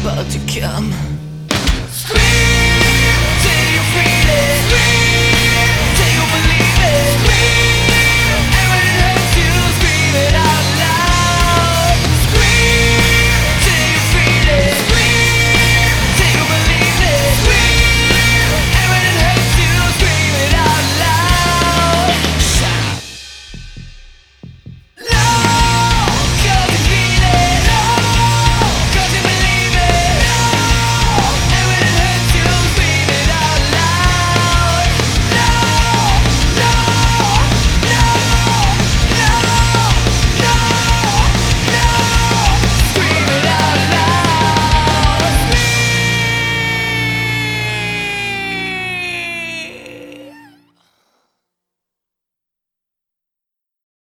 about to come.